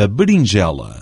a berinjela.